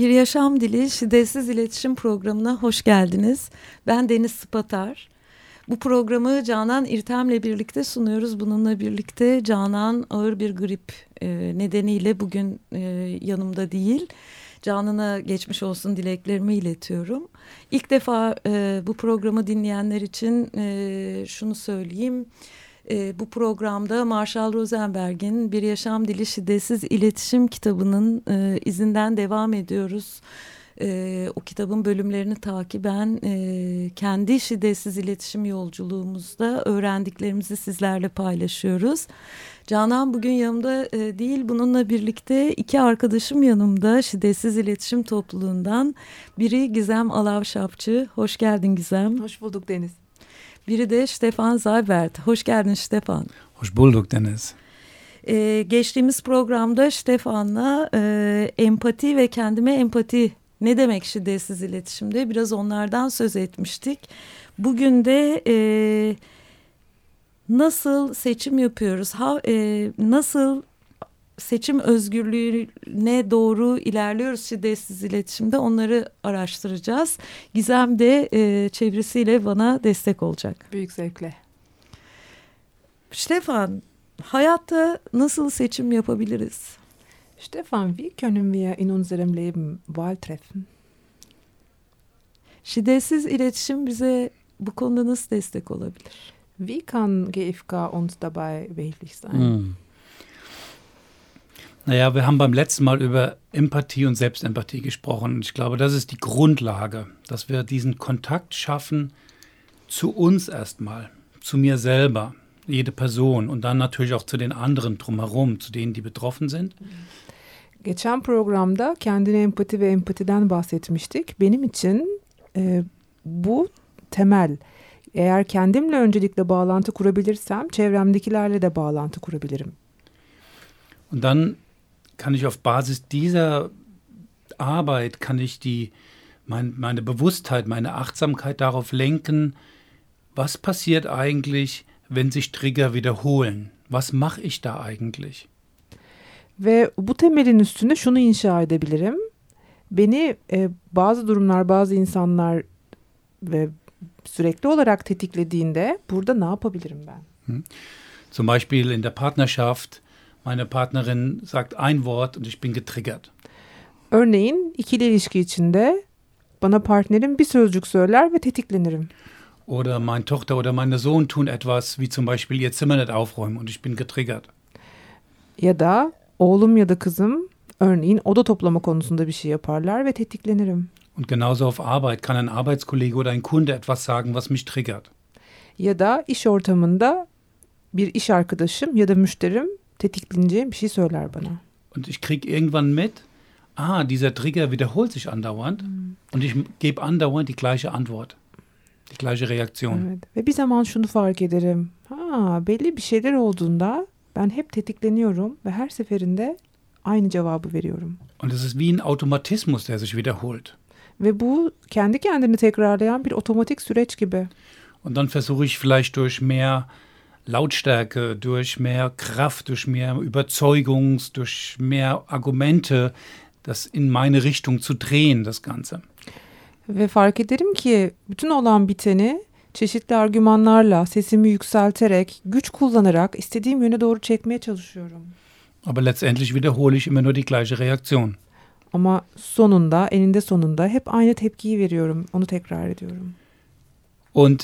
Bir Yaşam Dili Şiddetsiz İletişim Programı'na hoş geldiniz. Ben Deniz Spatar. Bu programı Canan İrtem'le birlikte sunuyoruz. Bununla birlikte Canan ağır bir grip e, nedeniyle bugün e, yanımda değil. Canan'a geçmiş olsun dileklerimi iletiyorum. İlk defa e, bu programı dinleyenler için şunu söyleyeyim. E, bu programda Marshall Rosenberg'in Bir Yaşam Dili Şiddetsiz İletişim kitabının e, izinden devam ediyoruz. E, o kitabın bölümlerini takiben e, kendi şiddetsiz iletişim yolculuğumuzda öğrendiklerimizi sizlerle paylaşıyoruz. Canan bugün yanımda e, değil bununla birlikte iki arkadaşım yanımda şiddetsiz iletişim topluluğundan. Biri Gizem Alavşapçı. Hoş geldin Gizem. Hoş bulduk Deniz. Biri de Stefan Zaybert. Hoş geldin Stefan. Hoş bulduk Deniz. Ee, geçtiğimiz programda Stefan'la e, empati ve kendime empati ne demek şiddetsiz iletişimde biraz onlardan söz etmiştik. Bugün de e, nasıl seçim yapıyoruz, ha, e, nasıl seçim özgürlüğüne doğru ilerliyoruz şiddetsiz iletişimde onları araştıracağız. Gizem de e, çevresiyle bana destek olacak. Büyük zevkle. Stefan, hayatta nasıl seçim yapabiliriz? Stefan, wie können wir in unserem Leben Wahl treffen? Şiddetsiz iletişim bize bu konuda nasıl destek olabilir? Wie kann GFK uns dabei behilflich sein? Hm. Naja, wir haben beim letzten Mal über Empathie und Selbstempathie gesprochen. Ich glaube, das ist die Grundlage, dass wir diesen Kontakt schaffen zu uns erstmal, zu mir selber, jede Person und dann natürlich auch zu den anderen drumherum, zu denen, die betroffen sind. Geçen programda kendine empati ve empatiden bahsetmiştik. Benim için e, bu temel. Eğer kendimle öncelikle bağlantı kurabilirsem çevremdekilerle de bağlantı kurabilirim. Und dann kann ich auf Basis dieser Arbeit, kann ich die, mein, meine Bewusstheit, meine Achtsamkeit darauf lenken, was passiert eigentlich, wenn sich Trigger wiederholen? Was mache ich da eigentlich? Ve bu temelin üstünde şunu inşa edebilirim. Beni e, bazı durumlar, bazı insanlar ve sürekli olarak tetiklediğinde burada ne yapabilirim ben? Zum Beispiel in der Partnerschaft, meine Partnerin sagt ein Wort und ich bin getriggert. Örneğin ikili ilişki içinde bana partnerim bir sözcük söyler ve tetiklenirim. Oder meine Tochter oder meine Sohn tun etwas, wie zum Beispiel ihr Zimmer nicht aufräumen und ich bin getriggert. Ya da oğlum ya da kızım örneğin oda toplama konusunda bir şey yaparlar ve tetiklenirim. Und genauso auf Arbeit kann ein Arbeitskollege oder ein Kunde etwas sagen, was mich triggert. Ya da iş ortamında bir iş arkadaşım ya da müşterim tetikleneceğim bir şey söyler bana. Und ich kriege irgendwann mit, ah, dieser Trigger wiederholt sich andauernd und ich gebe andauernd die gleiche Antwort, die gleiche Reaktion. Evet. Ve bir zaman şunu fark ederim. Ha, belli bir şeyler olduğunda ben hep tetikleniyorum ve her seferinde aynı cevabı veriyorum. Und es ist wie ein Automatismus, der sich wiederholt. Ve bu kendi kendini tekrarlayan bir otomatik süreç gibi. Und dann versuche ich vielleicht durch mehr Lautstärke, durch mehr Kraft, durch mehr Überzeugungs, durch mehr Argumente, das in meine Richtung zu drehen, das Ganze. Ve fark ederim ki bütün olan biteni çeşitli argümanlarla sesimi yükselterek, güç kullanarak istediğim yöne doğru çekmeye çalışıyorum. Aber letztendlich wiederhole ich immer nur die gleiche Reaktion. Ama sonunda, eninde sonunda hep aynı tepkiyi veriyorum. Onu tekrar ediyorum. Und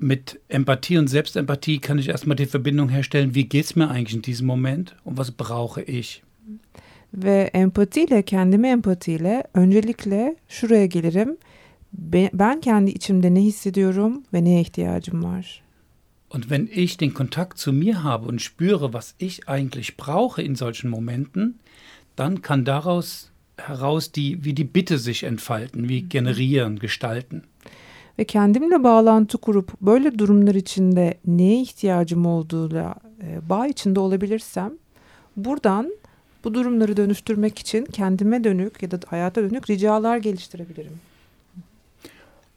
mit Empathie und Selbstempathie kann ich erstmal die Verbindung herstellen, wie geht es mir eigentlich in diesem Moment und was brauche ich. Ve empatiyle, kendime empatiyle öncelikle şuraya gelirim. Be- Ben kendi içimde ne hissediyorum ve neye ihtiyacım var. Und wenn ich den Kontakt zu mir habe und spüre, was ich eigentlich brauche in solchen Momenten, dann kann daraus heraus die, wie die Bitte sich entfalten, wie generieren, gestalten. Ve kendimle bağlantı kurup böyle durumlar içinde neye ihtiyacım olduğuyla e, bağ içinde olabilirsem buradan bu durumları dönüştürmek için kendime dönük ya da hayata dönük ricalar geliştirebilirim.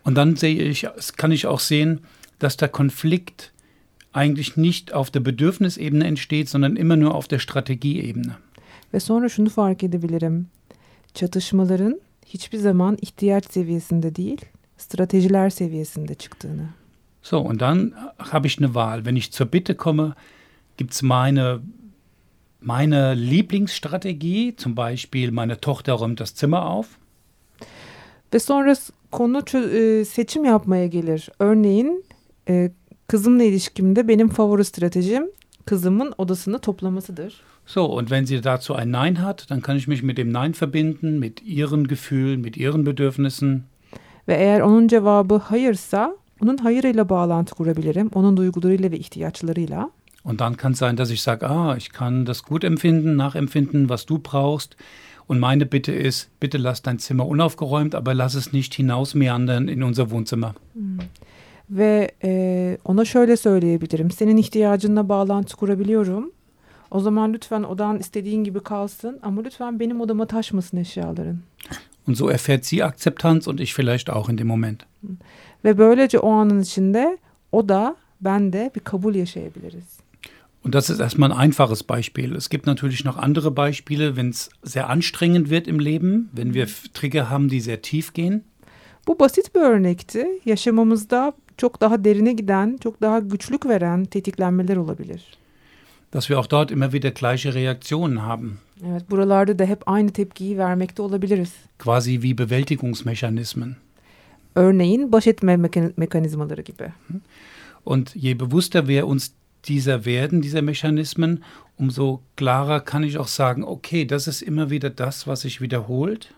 Und dann sehe ich, kann ich auch sehen, dass der Konflikt eigentlich nicht auf der Bedürfnisebene entsteht, sondern immer nur auf der Strategieebene. Ve sonra şunu fark edebilirim. çatışmaların hiçbir zaman ihtiyaç seviyesinde değil, stratejiler seviyesinde çıktığını. So, und dann habe ich eine Wahl. Wenn ich zur Bitte komme, gibt es meine, meine Lieblingsstrategie, zum Beispiel meine Tochter räumt das Zimmer auf. Ve sonra konu e, seçim yapmaya gelir. Örneğin e, kızımla ilişkimde benim favori stratejim kızımın odasını toplamasıdır. So, und wenn sie dazu ein Nein hat, dann kann ich mich mit dem Nein verbinden, mit ihren Gefühlen, mit ihren Bedürfnissen. Ve eğer onun cevabı hayırsa, onun hayırıyla bağlantı kurabilirim, onun duygularıyla ve ihtiyaçlarıyla. Und dann kann es sein, dass ich sage, ah, ich kann das gut empfinden, nachempfinden, was du brauchst. Und meine Bitte ist, bitte lass dein Zimmer unaufgeräumt, aber lass es nicht hinausmeandern in unser Wohnzimmer. Hmm. Ve e, ona şöyle söyleyebilirim. Senin ihtiyacınla bağlantı kurabiliyorum. O zaman lütfen odan istediğin gibi kalsın ama lütfen benim odama taşmasın eşyaların. Und so erfährt sie Akzeptanz und ich vielleicht auch in dem Moment. Ve böylece o anın içinde o da ben de bir kabul yaşayabiliriz. Und das ist erstmal ein einfaches Beispiel. Es gibt natürlich noch andere Beispiele, wenn es sehr anstrengend wird im Leben, wenn wir Trigger haben, die sehr tief gehen. Bu basit bir örnekti. Yaşamamızda çok daha derine giden, çok daha güçlük veren tetiklenmeler olabilir. Dass wir auch dort immer wieder gleiche Reaktionen haben. Evet, buralarda da hep aynı tepkiyi vermekte olabiliriz. Quasi wie Bewältigungsmechanismen. Örneğin baş etme mekanizmaları gibi. Und je bewusster wir uns dieser werden, dieser Mechanismen, umso klarer kann ich auch sagen, okay, das ist immer wieder das, was sich wiederholt.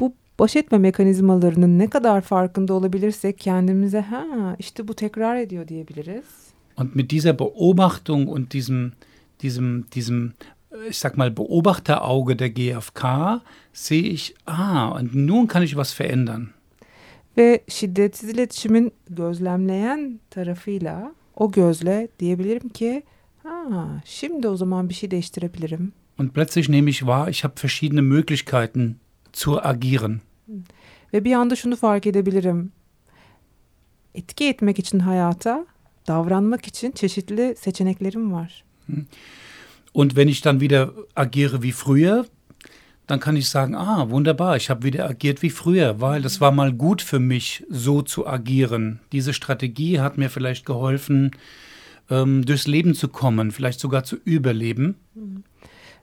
Bu baş etme mekanizmalarının ne kadar farkında olabilirsek kendimize ha işte bu tekrar ediyor diyebiliriz. Und mit dieser Beobachtung und diesem, diesem, diesem, ich sag mal, Beobachterauge der GfK sehe ich, ah, und nun kann ich was verändern. Ve şiddetsiz iletişimin gözlemleyen tarafıyla o gözle diyebilirim ki ha, şimdi o zaman bir şey değiştirebilirim. Und plötzlich nehme ich wahr, ich habe verschiedene Möglichkeiten zu agieren. Ve bir anda şunu fark edebilirim. Etki etmek için hayata, davranmak için çeşitli seçeneklerim var. Und wenn ich dann wieder agiere wie früher, dann kann ich sagen, ah, wunderbar, ich habe wieder agiert wie früher, weil das war mal gut für mich, so zu agieren. Diese Strategie hat mir vielleicht geholfen, ähm, durchs Leben zu kommen, vielleicht sogar zu überleben.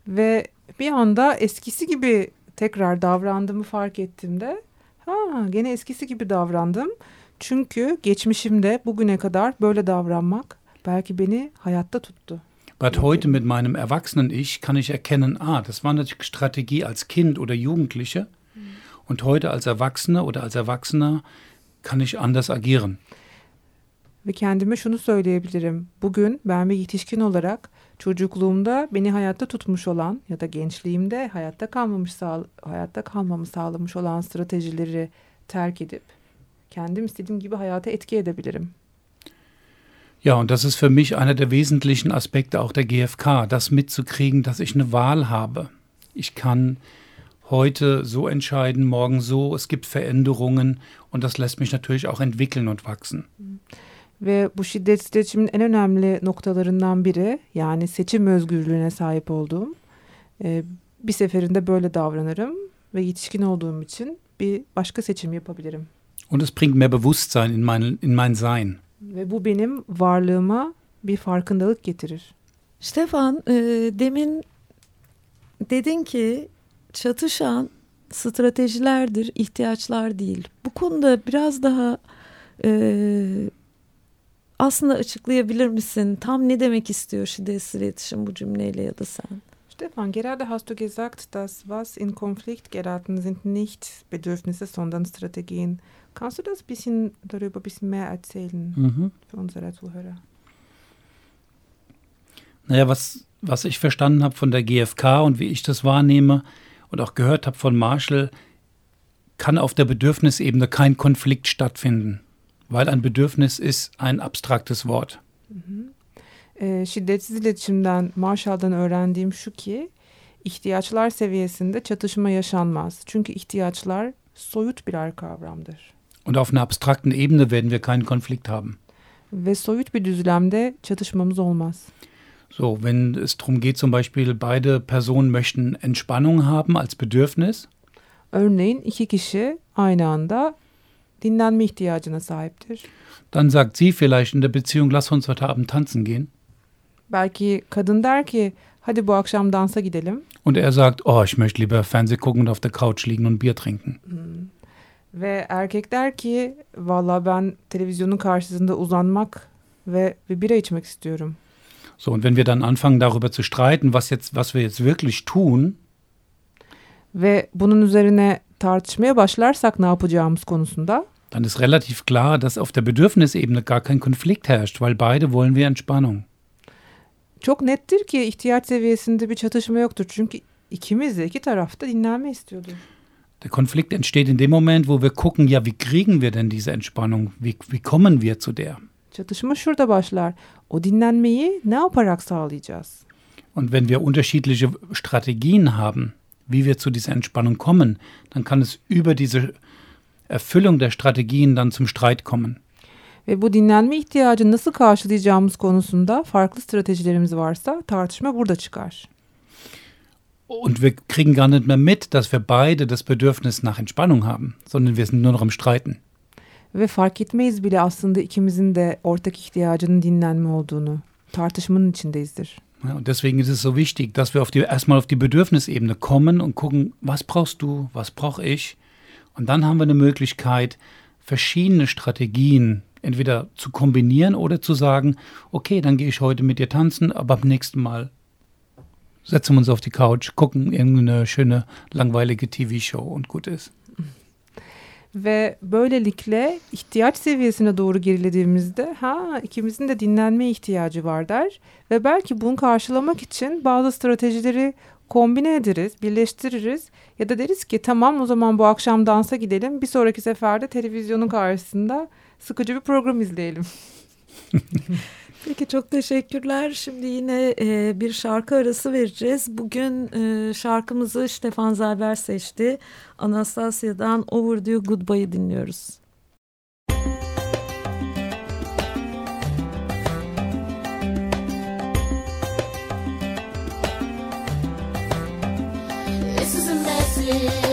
Ve bir anda eskisi gibi tekrar davrandığımı fark ettiğimde, ha gene eskisi gibi davrandım. Çünkü geçmişimde bugüne kadar böyle davranmak belki beni hayatta tuttu. But heute mit meinem Erwachsenen-Ich kann ich erkennen, ah, das war eine Strategie als Kind oder Jugendliche. Und heute als Erwachsener oder als Erwachsener kann ich anders agieren. Ve kendime şunu söyleyebilirim. Bugün ben bir yetişkin olarak çocukluğumda beni hayatta tutmuş olan ya da gençliğimde hayatta kalmamış sağ, hayatta kalmamı sağlamış olan stratejileri terk edip kendim istediğim gibi hayata etki edebilirim. Ja, und das ist für mich einer der wesentlichen Aspekte auch der GfK, das mitzukriegen, dass ich eine Wahl habe. Ich kann heute so entscheiden, morgen so, es gibt Veränderungen und das lässt mich natürlich auch entwickeln und wachsen. Ve bu şiddet iletişimin en önemli noktalarından biri yani seçim özgürlüğüne sahip olduğum. Ee, bir seferinde böyle davranırım ve yetişkin olduğum için bir başka seçim yapabilirim. Und es bringt mehr Bewusstsein in mein, in mein Sein. Ve bu benim varlığıma bir farkındalık getirir. Stefan, e, demin dedin ki çatışan stratejilerdir, ihtiyaçlar değil. Bu konuda biraz daha e, aslında açıklayabilir misin? Tam ne demek istiyor şiddetsiz iletişim bu cümleyle ya da sen? Stefan, gerade hast du gesagt, dass was in Konflikt geraten sind nicht Bedürfnisse, sondern Strategien. Kannst du das bisschen darüber ein bisschen mehr erzählen Mhm. für unsere Zuhörer? Naja, was, was ich verstanden habe von der GfK und wie ich das wahrnehme und auch gehört habe von Marshall, kann auf der Bedürfnisebene kein Konflikt stattfinden, weil ein Bedürfnis ist ein abstraktes Wort. Ee, şiddetsiz iletişimden Marshall'dan öğrendiğim şu ki ihtiyaçlar seviyesinde çatışma yaşanmaz. Çünkü ihtiyaçlar soyut birer kavramdır. Und auf einer abstrakten Ebene werden wir keinen Konflikt haben. Ve soyut bir düzlemde çatışmamız olmaz. So, wenn es darum geht, zum Beispiel, beide Personen möchten Entspannung haben als Bedürfnis, Örneğin iki kişi aynı anda dinlenme ihtiyacına sahiptir. Dann sagt sie vielleicht in der Beziehung, lass uns heute Abend tanzen gehen. Belki kadın der ki hadi bu akşam dansa gidelim. Und er sagt, oh, ich möchte lieber Fernseh gucken und auf der Couch liegen und Bier trinken. Ve erkek der ki valla ben televizyonun karşısında uzanmak ve bir bira içmek istiyorum. So, und wenn wir dann anfangen, darüber zu streiten, was, jetzt, was wir jetzt wirklich tun, Ve bunun üzerine tartışmaya başlarsak ne yapacağımız konusunda dann ist relativ klar, dass auf der Bedürfnisebene gar kein Konflikt herrscht, weil beide wollen wir Entspannung. çok nettir ki ihtiyaç seviyesinde bir çatışma yoktur. Çünkü ikimiz de iki tarafta dinlenme istiyordu. Der Konflikt entsteht in dem Moment, wo wir gucken, ja, wie kriegen wir denn diese Entspannung? Wie, wie kommen wir zu der? Çatışma şurada başlar. O dinlenmeyi ne yaparak sağlayacağız? Und wenn wir unterschiedliche Strategien haben, wie wir zu dieser Entspannung kommen, dann kann es über diese Erfüllung der Strategien dann zum Streit kommen. Ve bu dinlenme ihtiyacı nasıl karşılayacağımız konusunda farklı stratejilerimiz varsa tartışma burada çıkar. Und wir kriegen gar nicht mehr mit, dass wir beide das Bedürfnis nach Entspannung haben, sondern wir sind nur noch am Streiten. Ve fark etmeyiz bile aslında ikimizin de ortak ihtiyacının dinlenme olduğunu. Tartışmanın içindeyizdir. Ja, und deswegen ist es so wichtig, dass wir auf die, erstmal auf die Bedürfnisebene kommen und gucken, was brauchst du, was brauche ich? Und dann haben wir eine Möglichkeit, verschiedene Strategien entweder zu kombinieren oder zu sagen, okay, dann gehe ich heute mit dir tanzen, aber beim nächsten Mal setzen wir uns auf die Couch, gucken irgendeine schöne, langweilige TV-Show und gut ist. Ve böylelikle ihtiyaç seviyesine doğru gerilediğimizde ha ikimizin de dinlenme ihtiyacı var der. Ve belki bunu karşılamak için bazı stratejileri kombine ederiz, birleştiririz. Ya da deriz ki tamam o zaman bu akşam dansa gidelim. Bir sonraki seferde televizyonun karşısında sıkıcı bir program izleyelim. Peki çok teşekkürler. Şimdi yine e, bir şarkı arası vereceğiz. Bugün e, şarkımızı Stefan Zalber seçti. Anastasia'dan Overdue Goodbye'ı dinliyoruz. This is a message.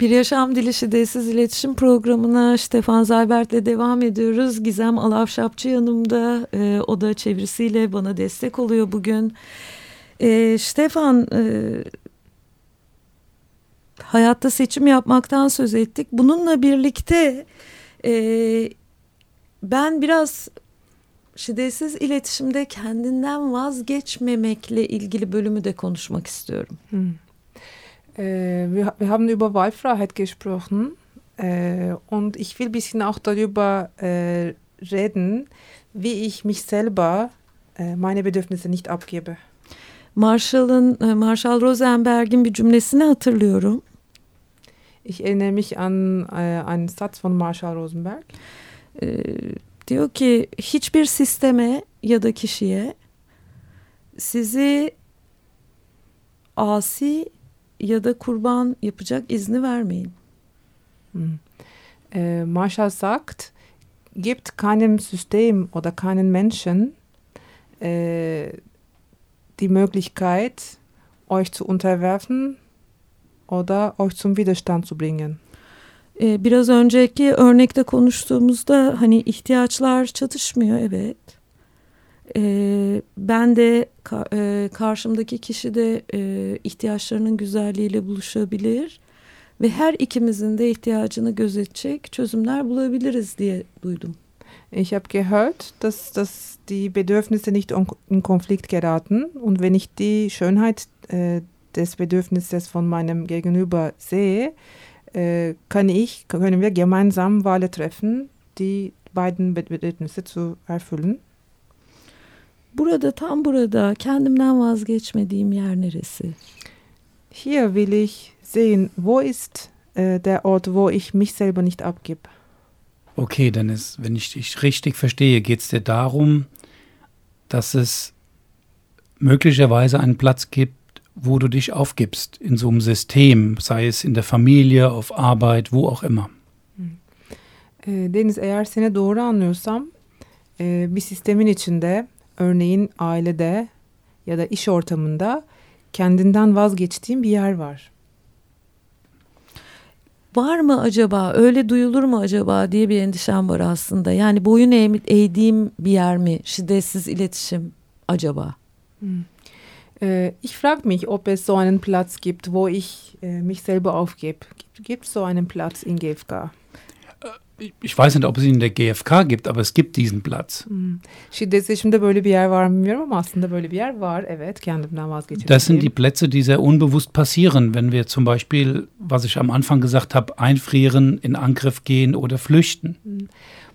Bir Yaşam Dili Şiddetsiz İletişim programına Stefan Zaybert'le devam ediyoruz. Gizem Alavşapçı yanımda. Ee, o da çevirisiyle bana destek oluyor bugün. Ee, Stefan, e, hayatta seçim yapmaktan söz ettik. Bununla birlikte e, ben biraz şiddetsiz iletişimde kendinden vazgeçmemekle ilgili bölümü de konuşmak istiyorum. Hm. Äh, wir, wir haben über Wahlfreiheit gesprochen äh, und ich will ein bisschen auch darüber äh, reden, wie ich mich selber äh, meine Bedürfnisse nicht abgebe. Marshall'ın e, Marshall Rosenberg'in bir cümlesini hatırlıyorum. Ich erinnere mich an äh, einen Satz von Marshall Rosenberg. Ee, diyor ki hiçbir sisteme ya da kişiye sizi asi ya da kurban yapacak izni vermeyin. Hm. Äh, Marshall sagt, gibt keinem System oder keinen Menschen äh, die Möglichkeit, euch zu unterwerfen oder euch zum Widerstand zu bringen. Ee, biraz önceki örnekte konuştuğumuzda hani ihtiyaçlar çatışmıyor evet. Ee, ben de e, karşımdaki kişi de e, ihtiyaçlarının güzelliğiyle buluşabilir ve her ikimizin de ihtiyacını gözetecek çözümler bulabiliriz diye duydum. Ich habe gehört, dass, dass die Bedürfnisse nicht in Konflikt geraten und wenn ich die Schönheit äh, des Bedürfnisses von meinem Gegenüber sehe, äh, kann ich, können wir gemeinsam Wahlen treffen, die beiden Be- Bedürfnisse zu erfüllen. Burada tam burada kendimden vazgeçmediğim yer neresi? Hier will ich sehen, wo ist äh, der Ort, wo ich mich selber nicht abgebe. Okay, Dennis, wenn ich dich richtig verstehe, geht es dir darum, dass es möglicherweise einen Platz gibt, wo du dich aufgibst in so einem System, sei es in der Familie, auf Arbeit, wo auch immer. Ee, Deniz eğer seni doğru anlıyorsam e, bir sistemin içinde örneğin ailede ya da iş ortamında kendinden vazgeçtiğin bir yer var. Var mı acaba öyle duyulur mu acaba diye bir endişem var aslında. Yani boyun eğ- eğdiğim bir yer mi şiddetsiz iletişim acaba? Äh, ich frage mich, ob es so einen Platz gibt, wo ich äh, mich selber aufgebe. Gibt, es so einen Platz in GFK? Ich weiß nicht, ob es ihn in der GfK gibt, aber es gibt diesen Platz. Hmm. Şiddetsizleşimde böyle bir yer var mı bilmiyorum ama aslında böyle bir yer var. Evet kendimden vazgeçebildiğim. Das sind die Plätze, die sehr unbewusst passieren, wenn wir zum Beispiel, was ich am Anfang gesagt habe, einfrieren, in Angriff gehen oder flüchten.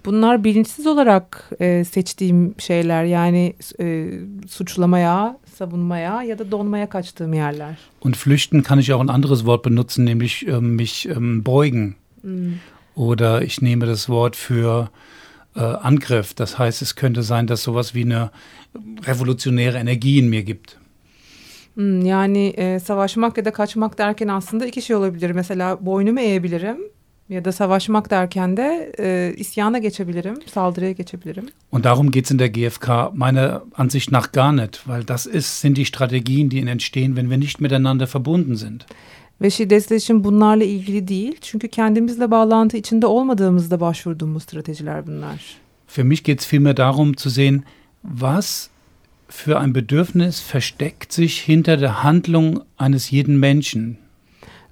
Bunlar bilinçsiz olarak e, seçtiğim şeyler yani e, suçlamaya, savunmaya ya da donmaya kaçtığım yerler. Und flüchten kann ich auch ein anderes Wort benutzen, nämlich ähm, mich ähm, beugen. Hmm. Oder ich nehme das Wort für äh, Angriff. Das heißt, es könnte sein, dass sowas wie eine revolutionäre Energie in mir gibt. Hmm, yani e, savaşmak ya da kaçmak derken aslında iki şey olabilir. Mesela boynumu eğebilirim ya da savaşmak derken de e, isyana geçebilirim, saldırıya geçebilirim. Und darum geht es in der GfK meiner Ansicht nach gar nicht, weil das ist, sind die Strategien, die entstehen, wenn wir nicht miteinander verbunden sind. Ve şiddetsizleşim bunlarla ilgili değil. Çünkü kendimizle bağlantı içinde olmadığımızda başvurduğumuz stratejiler bunlar. Für mich geht es vielmehr darum zu sehen, was für ein Bedürfnis versteckt sich hinter der Handlung eines jeden Menschen.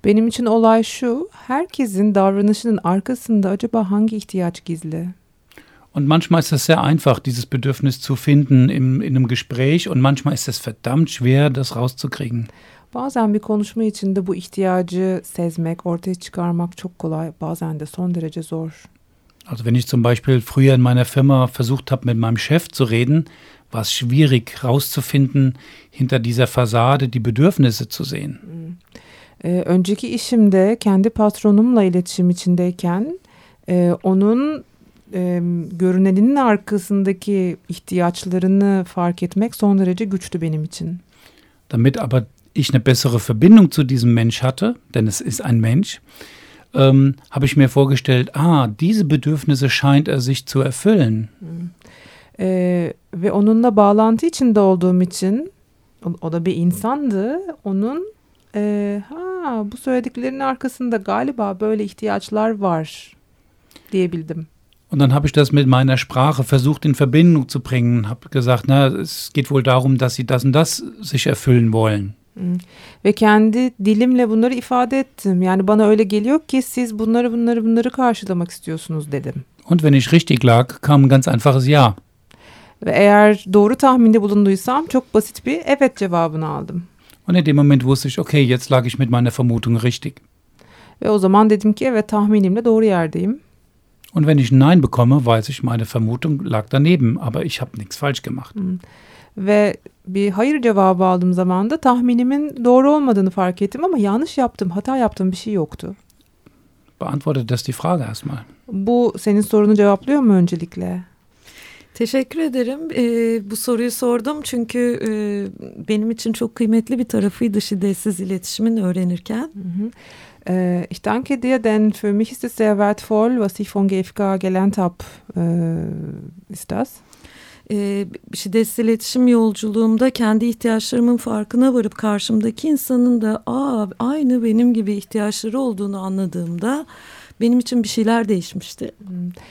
Benim için olay şu, herkesin davranışının arkasında acaba hangi ihtiyaç gizli? Und manchmal ist es sehr einfach, dieses Bedürfnis zu finden im, in einem Gespräch und manchmal ist es verdammt schwer, das rauszukriegen. Bazen bir konuşma içinde bu ihtiyacı sezmek, ortaya çıkarmak çok kolay, bazen de son derece zor. Also wenn ich zum Beispiel früher in meiner Firma versucht habe, mit meinem Chef zu reden, war es schwierig rauszufinden, hinter dieser Fassade die Bedürfnisse zu sehen. Ee, önceki işimde kendi patronumla iletişim içindeyken e, onun e, görüneninin arkasındaki ihtiyaçlarını fark etmek son derece güçtü benim için. Damit aber ich eine bessere Verbindung zu diesem Mensch hatte, denn es ist ein Mensch, ähm, habe ich mir vorgestellt, ah, diese Bedürfnisse scheint er sich zu erfüllen. Ee, ve onunla bağlantı içinde olduğum için o, o da bir insandı. Onun e, ha bu söylediklerinin arkasında galiba böyle ihtiyaçlar var diyebildim. Und dann habe ich das mit meiner Sprache versucht in Verbindung zu bringen, habe gesagt, na, es geht wohl darum, dass sie das und das sich erfüllen wollen. Ve kendi dilimle bunları ifade ettim. Yani bana öyle geliyor ki siz bunları bunları bunları karşılamak istiyorsunuz dedim. Und wenn ich richtig lag, kam ein ganz einfaches Ja. Ve eğer doğru tahminde bulunduysam çok basit bir evet cevabını aldım. Und in dem Moment wusste ich, okay, jetzt lag ich mit meiner Vermutung richtig. Ve o zaman dedim ki evet tahminimle doğru yerdeyim. Und wenn ich ein Nein bekomme, weiß ich, meine Vermutung lag daneben, aber ich habe nichts falsch gemacht. Ve bir hayır cevabı aldığım zaman da tahminimin doğru olmadığını fark ettim ama yanlış yaptım, hata yaptığım bir şey yoktu. Beantwortet das die Frage erstmal. Bu senin sorunu cevaplıyor mu öncelikle? Teşekkür ederim. Ee, bu soruyu sordum çünkü e, benim için çok kıymetli bir tarafıydı şiddetsiz iletişimin öğrenirken. Mhm. Äh, ich danke dir, denn für mich ist es sehr wertvoll, was ich von GFK gelernt habe, äh, ist das. Ee, şiddetsiz iletişim yolculuğumda kendi ihtiyaçlarımın farkına varıp karşımdaki insanın da Aa, aynı benim gibi ihtiyaçları olduğunu anladığımda benim için bir şeyler değişmişti. Äh,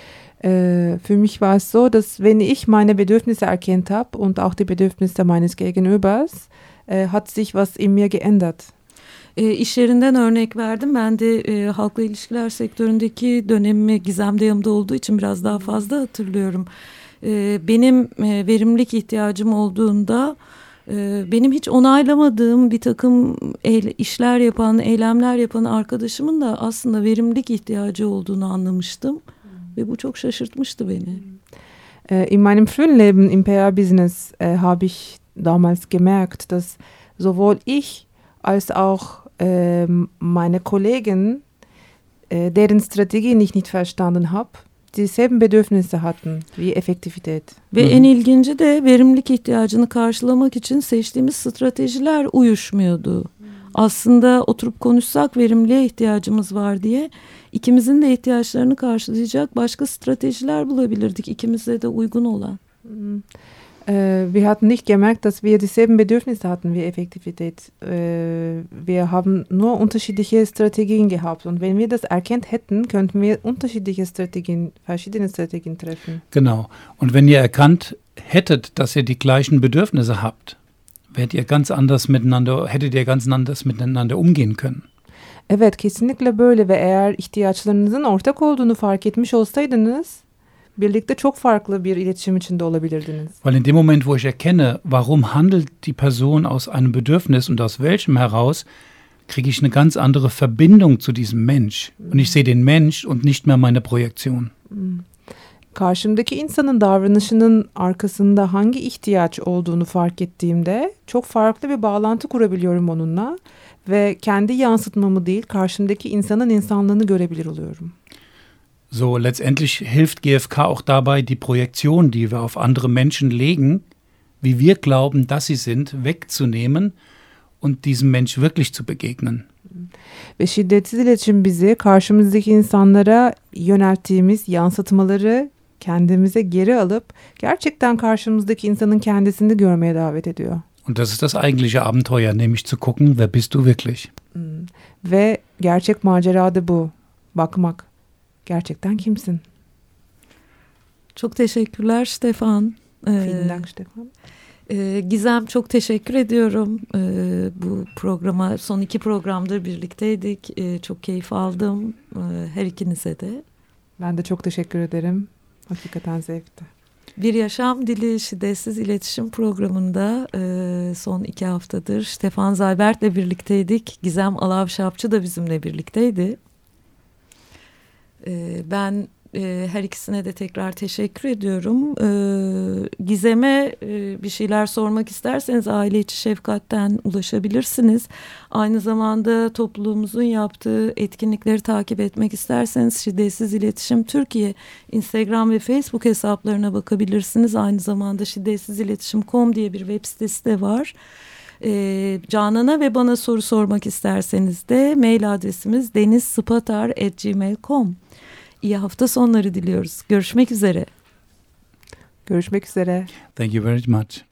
für mich war es so, dass wenn ich meine Bedürfnisse erkannt habe und auch die Bedürfnisse meines Gegenübers, äh, hat sich was in mir geändert. E, yerinden örnek verdim. Ben de e, halkla ilişkiler sektöründeki dönemimi Gizem'de yanımda olduğu için biraz daha fazla hatırlıyorum. E, benim e, verimlilik ihtiyacım olduğunda e, benim hiç onaylamadığım bir takım eyle- işler yapan, eylemler yapan arkadaşımın da aslında verimlilik ihtiyacı olduğunu anlamıştım. Ve bu çok şaşırtmıştı beni. Äh, in meinem frühen Leben im PR-Business äh, habe ich damals gemerkt, dass sowohl ich als auch ähm, meine Kollegen, äh, deren Strategien ich nicht verstanden habe, dieselben Bedürfnisse hatten wie Effektivität. Ve en ilginci de verimlilik ihtiyacını karşılamak için seçtiğimiz stratejiler uyuşmuyordu. Aslında oturup konuşsak verimliğe ihtiyacımız var diye ikimizin de ihtiyaçlarını karşılayacak başka stratejiler bulabilirdik ikimize de uygun olan. Äh, wir hatten nicht gemerkt, dass wir dieselben Bedürfnisse hatten wie Effektivität. Äh, wir haben nur unterschiedliche Strategien gehabt. Und wenn wir das erkannt hätten, könnten wir unterschiedliche Strategien, verschiedene Strategien treffen. Genau. Und wenn ihr erkannt hättet, dass ihr die gleichen Bedürfnisse habt, wärt ihr ganz anders miteinander, hättet ihr ganz anders miteinander umgehen können. Evet kesinlikle böyle ve eğer ihtiyaçlarınızın ortak olduğunu fark etmiş olsaydınız birlikte çok farklı bir iletişim içinde olabilirdiniz. Weil in dem Moment, wo ich erkenne, warum handelt die Person aus einem Bedürfnis und aus welchem heraus, kriege ich eine ganz andere Verbindung zu diesem Mensch. Und ich sehe den Mensch und nicht mehr meine Projektion. Karşımdaki insanın davranışının arkasında hangi ihtiyaç olduğunu fark ettiğimde çok farklı bir bağlantı kurabiliyorum onunla ve kendi yansıtmamı değil karşımdaki insanın insanlığını görebilir oluyorum. So, letztendlich hilft GFK auch dabei, die Projektion, die wir auf andere Menschen legen, wie wir glauben, dass sie sind, wegzunehmen und diesem Mensch wirklich zu begegnen. Ve şiddetsiz iletişim bizi karşımızdaki insanlara yönelttiğimiz yansıtmaları kendimize geri alıp gerçekten karşımızdaki insanın kendisini görmeye davet ediyor. Und das ist das eigentliche Abenteuer, nämlich zu gucken, wer bist du wirklich? Hmm. Ve gerçek macera da bu. Bakmak. Gerçekten kimsin? Çok teşekkürler Stefan. Ee, Vielen Dank Stefan. e, Gizem çok teşekkür ediyorum Ee, bu programa. Son iki programdır birlikteydik. Ee, çok keyif aldım ee, her ikinize de. Ben de çok teşekkür ederim. Hakikaten zevkti. Bir Yaşam Dili Şiddetsiz İletişim programında e, son iki haftadır Stefan Zalbert'le birlikteydik. Gizem Alavşapçı da bizimle birlikteydi. E, ben e, her ikisine de tekrar teşekkür ediyorum. E, Gizem'e e, bir şeyler sormak isterseniz aile içi şefkatten ulaşabilirsiniz. Aynı zamanda topluluğumuzun yaptığı etkinlikleri takip etmek isterseniz Şiddetsiz İletişim Türkiye Instagram ve Facebook hesaplarına bakabilirsiniz. Aynı zamanda şiddetsiziletişim.com diye bir web sitesi de var. E, Canan'a ve bana soru sormak isterseniz de mail adresimiz denizspatar.gmail.com İyi hafta sonları diliyoruz. Görüşmek üzere. Görüşmek üzere. Thank you very much.